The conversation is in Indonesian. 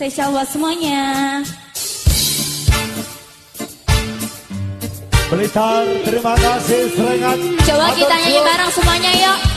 Saya buat semuanya. Blitar, terima kasih seringat. Coba kita nyanyi bareng semuanya yuk.